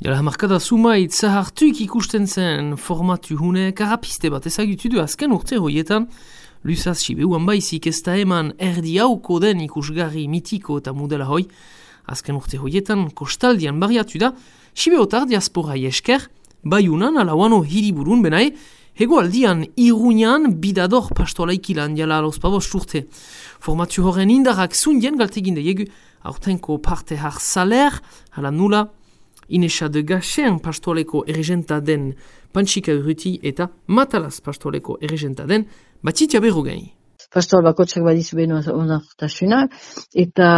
Jala hamarkada sumait zahartuik ikusten zen formatu hune karapiste bat ezagutu du azken urte hoietan, Lusaz Sibeuan baizik ez da eman erdi hauko den ikusgarri mitiko eta modela hoi, azken urte hoietan kostaldian bariatu da, Sibeotar diaspora esker, baiunan alauano hiriburun benae, hego aldian bidador pastolaikilan jala alos pabos urte. Formatu horren indarrak zundien galtegin deiegu, aurtenko parte har saler, hala nula, Inesa de Gaxen pastoaleko erregenta den Pantsika Urruti eta Matalaz pastoaleko erregenta den Batxitia Berrogei. Pastoal bakotsak badizu beno onartasunak, eta,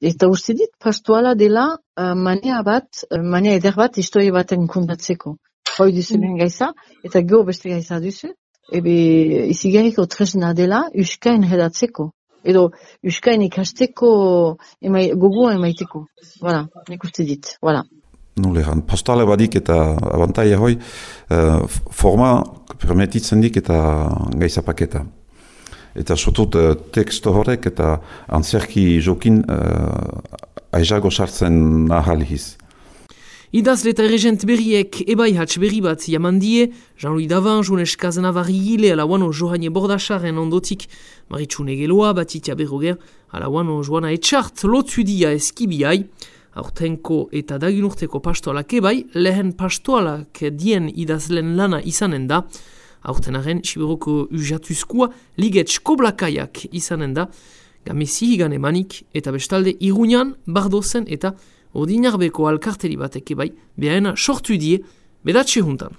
eta uste dit pastoala dela uh, manea bat, uh, manea eder bat historia baten kundatzeko. Hoi duzu mm. gaiza, eta gero beste gaiza duzu, ebe izigarriko tresna dela uskain redatzeko. Edo uskain ikasteko emai, gogoa emaiteko. Voilà, nik uste dit. Voilà nulean, postale badik eta abantaia hoi, uh, forma permititzen dik eta gaizapaketa. Eta sotut uh, teksto horrek eta antzerki jokin uh, aizago sartzen ahaliz. Idazle eta regent berriek ebai hatz berri bat jamandie, Jean-Louis Davan, Jones Kazenavarri hile ala wano Johane Bordacharen ondotik, Maritxune Geloa, Batitia Berroger, ala wano Joana Etxart, lotudia eskibiai, aurtenko eta daginurteko pastoalak ebai, lehen pastoalak dien idazlen lana izanen da, aurtenaren Siberoko ujatuzkoa ligetx koblakaiak izanen da, gamesi higan emanik eta bestalde irunian, bardozen eta ordinarbeko alkarteri batek ebai, behaena sortu die, bedatxe juntan.